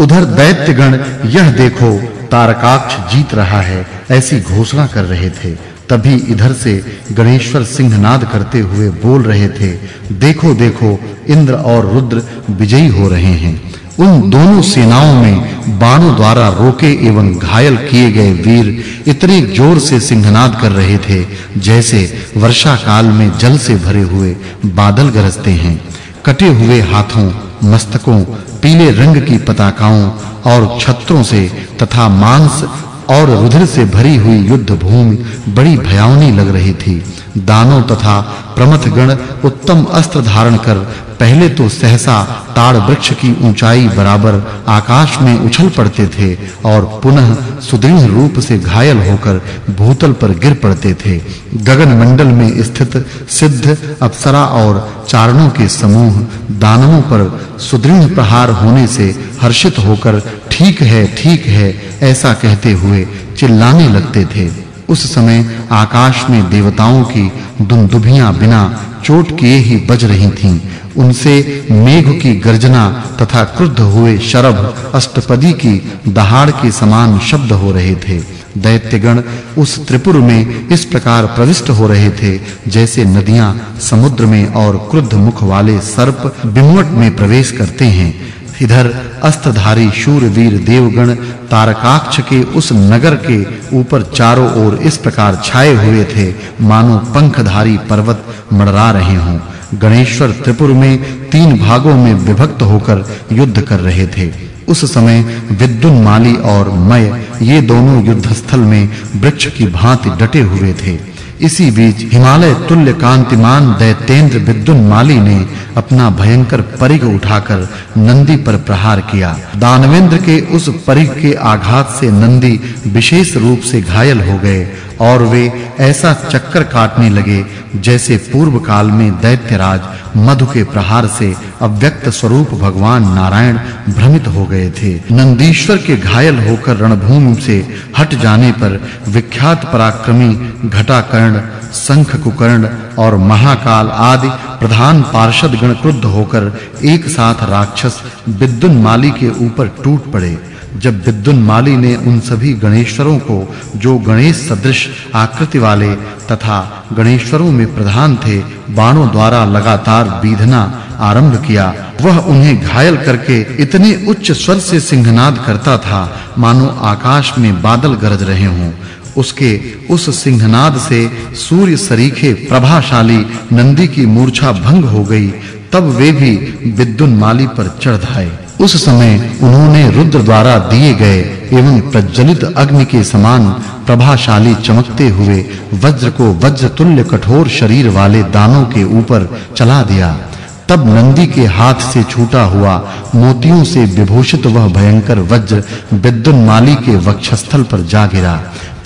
उधर दैत्यगण यह देखो, तारकाक्ष जीत रहा है, ऐसी घोषणा कर रहे थे। तभी इधर से गणेश्वर सिंहनाद करते हुए बोल रहे थे, देखो देखो, इंद्र और रुद्र विजयी हो रहे हैं। उन दोनों सेनाओं में बाणों द्वारा रोके एवं घायल किए गए वीर इतने ज़ोर से सिंहनाद कर रहे थे, जैसे वर्षा काल में जल से भरे हुए बादल गरजते हैं। कटे हुए हाथों मस्तकों पीले रंग की पताकाओं और छत्रों से तथा मांस और रुधिर से भरी हुई युद्ध भूमि बड़ी भयावनी लग रही थी। दानों तथा प्रमथ गण उत्तम अस्त्र धारण कर पहले तो सहसा ताड़ वृक्ष की ऊंचाई बराबर आकाश में उछल पड़ते थे और पुनः सुदृढ़ रूप से घायल होकर भूतल पर गिर पड़ते थे। गगन मंडल में स्थित सिद्ध, अप्सरा और चारणों के समूह दानवों पर सुदृढ़ प्रहार होने से हर्षित होकर ठीक है ठीक है, ऐसा कहते हुए चिल्लाने लगते थे। उस समय आकाश में देवताओं की दुंदुभियाँ बिना चोट किए ही बज रही थीं। उनसे मेघ की गर्जना तथा क्रुद्ध हुए शरभ, अष्टपदी की दहाड़ के समान शब्द हो रहे थे। दैत्यगण उस त्रिपुर में इस प्रकार प्रविष्ट हो रहे थे, जैसे नदियाँ समुद्र में और क्रुद्ध मुख वाले सर्प विमुट में प्रवेश करते हैं। इधर अस्त्रधारी शूरवीर देवगण तारकाक्ष के उस नगर के ऊपर चारों ओर इस प्रकार छाए हुए थे। मानो पंखधारी पर्वत मड़रा रहे हों। गणेश्वर त्रिपुर में तीन भागों में विभक्त होकर युद्ध कर रहे थे। उस समय विद्युन माली और मय, ये दोनों युद्ध स्थल में वृक्ष की भांति डटे हुए थे। इसी बीच हिमालय तुल्य कांतिमान दैतेंद्र विद्युन माली ने अपना भयंकर परिग उठाकर नंदी पर प्रहार किया। दानवेंद्र के उस परिग के आघात से नंदी विशेष रूप से घायल हो गए और वे ऐसा चक्कर काटने लगे जैसे पूर्व काल में दैत्यराज मधु के प्रहार से अव्यक्त स्वरूप भगवान नारायण भ्रमित हो गए थे। नंदीश्वर के घायल होकर रणभूमि से हट जाने पर विख्यात पराक्रमी घटाकर्ण शंख कुकर्ण और महाकाल आदि प्रधान पार्षद गण क्रुद्ध होकर एक साथ राक्षस विद्युन माली के ऊपर टूट पड़े। जब विद्युन माली ने उन सभी गणेश्वरों को, जो गणेश सदृश आकृति वाले तथा गणेश्वरों में प्रधान थे, बाणों द्वारा लगातार बीधना आरंभ किया, वह उन्हें घायल करके इतने उच्च स्वर से सिंहनाद करता था, मानो आकाश में बादल गरज रहे हों। उसके उस सिंहनाद से सूर्य सरीखे प्रभाशाली नंदी की मूर्छा भंग हो गई, तब वे भी विद्युन माली पर चढ़ धाए उस समय उन्होंने रुद्र द्वारा दिए गए एवं प्रज्वलित अग्नि के समान प्रभाशाली चमकते हुए वज्र को वज्र तुल्य कठोर शरीर वाले दानों के ऊपर चला दिया। तब नंदी के हाथ से छूटा हुआ मोतियों से विभूषित वह भयंकर वज्र विद्युन माली के वक्षस्थल पर जा गिरा।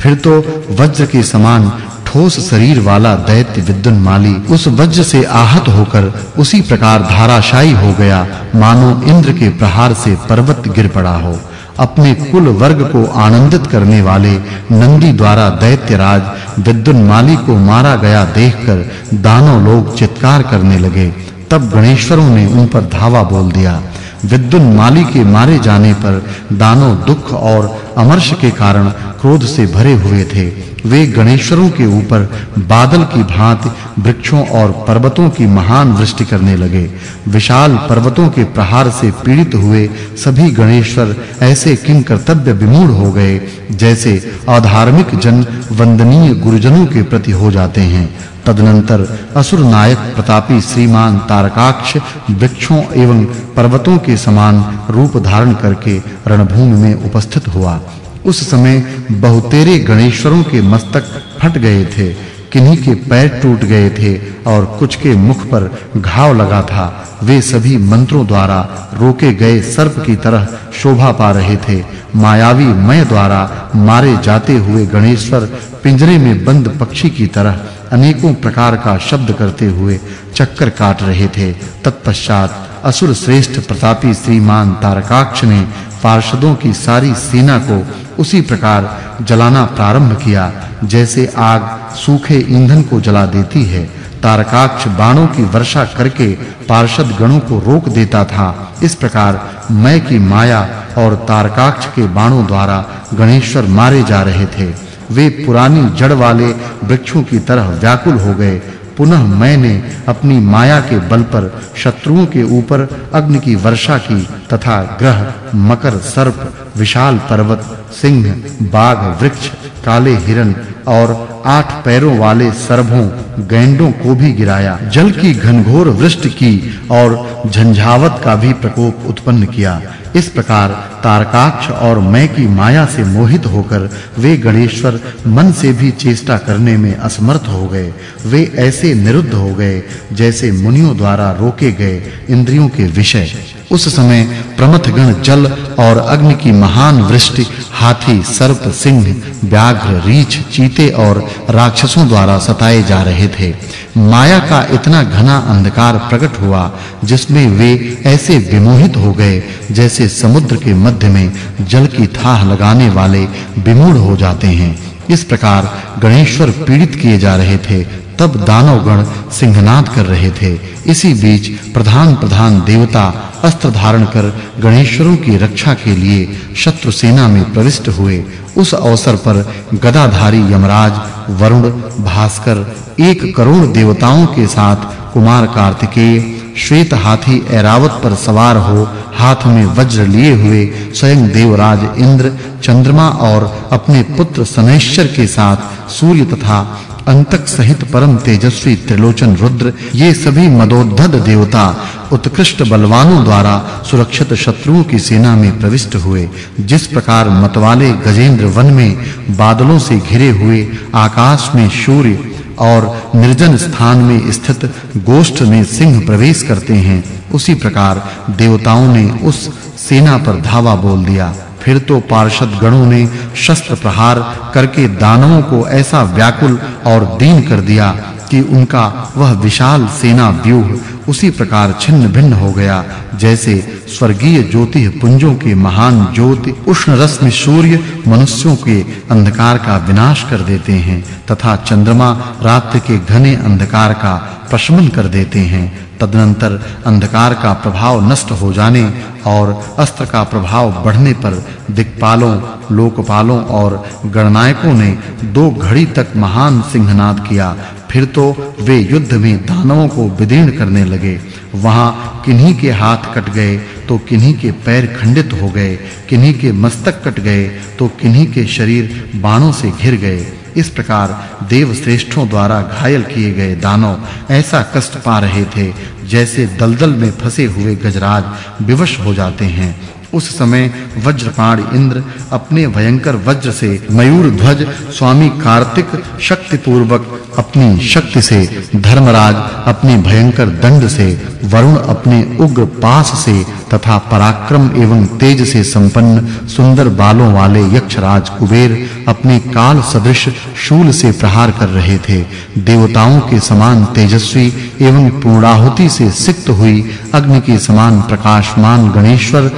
फिर तो वज्र के समान ठोस शरीर वाला दैत्य विद्युन माली उस वज्र से आहत होकर उसी प्रकार धाराशायी हो गया। मानो इंद्र के प्रहार से पर्वत गिर पड़ा हो। अपने कुल वर्ग को आनंदित करने वाले नंदी द्वारा दैत्यराज विद्युन माली को मारा गया देखकर दानव लोग चित्कार करने लगे। तब गणेश्वरों ने उन पर धावा बोल दिया। विद्युन माली के मारे जाने पर दानव दुख और अमर्ष के कारण क्रोध से भरे हुए थे। वे गणेश्वरों के ऊपर बादल की भांति, वृक्षों और पर्वतों की महान वृष्टि करने लगे। विशाल पर्वतों के प्रहार से पीड़ित हुए सभी गणेश्वर ऐसे किंग कर्तव्य विमूढ़ हो गए, जैसे अधार्मिक जन वंदनीय गुरुजनों के प्रति हो जाते हैं। तदनंतर असुर नायक प्रतापी श्रीमान तारकाक्ष वृक्षों एवं पर्वतों के समान रूप धारण करके रणभूमि में उपस्थित हुआ। उस समय बहुतेरे गणेश्वरों के मस्तक फट गए थे, किन्हीं के पैर टूट गए थे और कुछ के मुख पर घाव लगा था। वे सभी मंत्रों द्वारा रोके गए सर्प की तरह शोभा पा रहे थे। मायावी मय द्वारा मारे जाते हुए गणेश्वर पिंजरे में बंद पक्षी की तरह अनेकों प्रकार का शब्द करते हुए चक्कर काट रहे थे। तत्पश्चात असुर श्रेष्ठ प्रतापी श्रीमान तारकाक्ष ने पार्षदों की सारी सेना को उसी प्रकार जलाना प्रारंभ किया, जैसे आग सूखे ईंधन को जला देती है। तारकाक्ष बाणों की वर्षा करके पार्षद गणों को रोक देता था। इस प्रकार मैं की माया और तारकाक्ष के बाणों द्वारा गणेश्वर मारे जा रहे थे। वे पुरानी जड़ वाले वृक्षों की तरह व्याकुल हो गए। पुनः मैंने अपनी माया के बल पर, शत्रुओं के ऊपर, अग्नि की वर्षा की तथा ग्रह, मकर, सर्प, विशाल पर्वत, सिंह, बाघ, वृक्ष काले हिरण और आठ पैरों वाले सर्पों गैंडों को भी गिराया। जल की घनघोर वृष्टि की और झंझावत का भी प्रकोप उत्पन्न किया। इस प्रकार तारकाक्ष और मैं की माया से मोहित होकर वे गणेश्वर मन से भी चेष्टा करने में असमर्थ हो गए। वे ऐसे निरुद्ध हो गए जैसे मुनियों द्वारा रोके गए इंद्रियों के विषय। उस समय प्रमथ गण जल और अग्नि की महान वृष्टि, हाथी, सर्प, सिंह, व्याघ्र, रीछ, चीते और राक्षसों द्वारा सताए जा रहे थे। माया का इतना घना अंधकार प्रकट हुआ, जिसमें वे ऐसे विमोहित हो गए, जैसे समुद्र के मध्य में जल की थाह लगाने वाले विमूढ़ हो जाते हैं। इस प्रकार गणेश्वर पीड़ित किए जा रहे थे तब दानव गण सिंहनाद कर रहे थे। इसी बीच प्रधान प्रधान देवता अस्त्र धारण कर गणेश्वरों की रक्षा के लिए शत्रु सेना में प्रविष्ट हुए। उस अवसर पर गदाधारी यमराज, वरुण, भास्कर, एक करोड़ देवताओं के साथ कुमार कार्तिकेय, श्वेत हाथी ऐरावत पर सवार हो हाथ में वज्र लिए हुए स्वयं देवराज इंद्र, चंद्रमा और अपने पुत्र सनेश्वर के साथ सूर्य तथा अंतक सहित परम तेजस्वी त्रिलोचन रुद्र, ये सभी मदोद्धत देवता उत्कृष्ट बलवानों द्वारा सुरक्षित शत्रुओं की सेना में प्रविष्ट हुए, जिस प्रकार मतवाले गजेंद्र वन में बादलों से घिरे हुए आकाश में सूर्य और निर्जन स्थान में स्थित गोष्ठ में सिंह प्रवेश करते हैं, उसी प्रकार देवताओं ने उस सेना पर धावा बोल दिया। फिर तो पार्षद गणों ने शस्त्र प्रहार करके दानवों को ऐसा व्याकुल और दीन कर दिया कि उनका वह विशाल सेना व्यूह उसी प्रकार छिन्न भिन्न हो गया, जैसे स्वर्गीय ज्योति पुंजों के महान ज्योति उष्ण रस में सूर्य मनुष्यों के अंधकार का विनाश कर देते हैं, तथा चंद्रमा रात्रि के घने अंधकार का प्रशमन कर देते हैं। तदनंतर अंधकार का प्रभाव नष्ट हो जाने और अस्त्र का प्रभाव बढ़ने पर दिक्पालों, लोकपालों और गणनायकों ने दो घड़ी तक महान सिंहनाद किया फिर तो वे युद्ध में दानवों को विदीर्ण करने लगे। वहाँ किन्हीं के हाथ कट गए तो किन्हीं के पैर खंडित हो गए। किन्हीं के मस्तक कट गए तो किन्हीं के शरीर बाणों से घिर गए। इस प्रकार देव श्रेष्ठों द्वारा घायल किए गए दानव ऐसा कष्ट पा रहे थे, जैसे दलदल में फंसे हुए गजराज विवश हो जाते हैं। उस समय वज्रपाण इंद्र अपने भयंकर वज्र से मयूर ध्वज स्वामी कार्तिक शक्ति पूर्वक अपनी शक्ति से धर्मराज अपने भयंकर दंड से, वरुण अपने उग्र पास से तथा पराक्रम एवं तेज से संपन्न सुंदर बालों वाले यक्षराज कुबेर अपने काल सदृश शूल से प्रहार कर रहे थे। देवताओं के समान तेजस्वी एवं पूर्णाहुति से सिक्त हुई अग्नि के समान प्रकाशमान गणेश्वर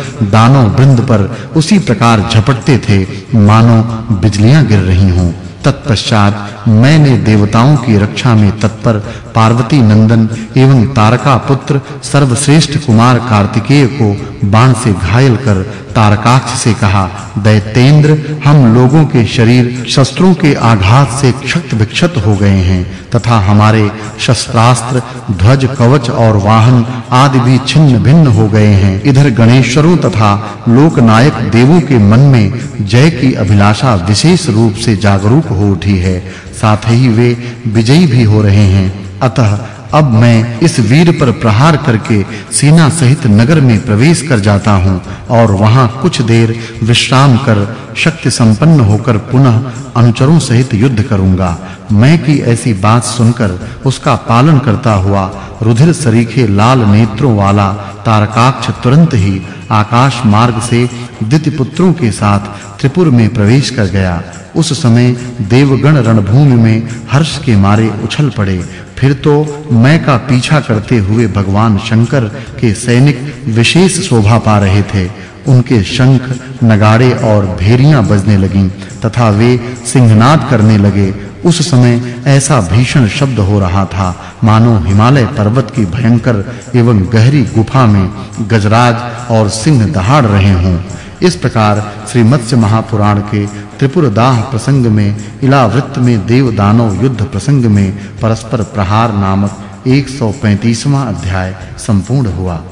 दानव वृंद पर उसी प्रकार झपटते थे, मानो बिजलियाँ गिर रही हों। तत्पश्चात मैंने देवताओं की रक्षा में तत्पर पार्वती नंदन एवं तारका पुत्र सर्वश्रेष्ठ कुमार कार्तिकेय को बाण से घायल कर तारकाक्ष से कहा, दैतेंद्र, हम लोगों के शरीर शस्त्रों के आघात से क्षत विक्षत हो गए हैं, तथा हमारे शस्त्रास्त्र, ध्वज, कवच और वाहन आदि भी छिन्न भिन्न हो गए हैं। इधर गणेश्वरों तथा लोकनायक देवों के मन में जय की अभिलाषा विशेष रूप से जागरूक हो उठी है। साथ ही वे विजयी भी हो रहे हैं। अतः अब मैं इस वीर पर प्रहार करके सेना सहित नगर में प्रवेश कर जाता हूँ और वहाँ कुछ देर विश्राम कर शक्ति संपन्न होकर पुनः अनुचरों सहित युद्ध करूँगा। मैं की ऐसी बात सुनकर उसका पालन करता हुआ रुधिर सरीखे लाल नेत्रों वाला तारकाक्ष तुरंत ही आकाश मार्ग से दिति पुत्रों के साथ त्रिपुर में प्रवेश कर गया। उस समय देवगण रणभूमि में हर्ष के मारे उछल पड़े फिर तो मैं का पीछा करते हुए भगवान शंकर के सैनिक विशेष शोभा पा रहे थे। उनके शंख, नगाड़े और भेरियाँ बजने लगीं, तथा वे सिंहनाद करने लगे। उस समय ऐसा भीषण शब्द हो रहा था, मानो हिमालय पर्वत की भयंकर एवं गहरी गुफा में गजराज और सिंह दहाड़ रहे हों। इस प्रकार श्री मत्स्य महापुराण के त्रिपुरदाह प्रसंग में, इलावृत्त में देव दानव युद्ध प्रसंग में परस्पर प्रहार नामक 135वां अध्याय संपूर्ण हुआ।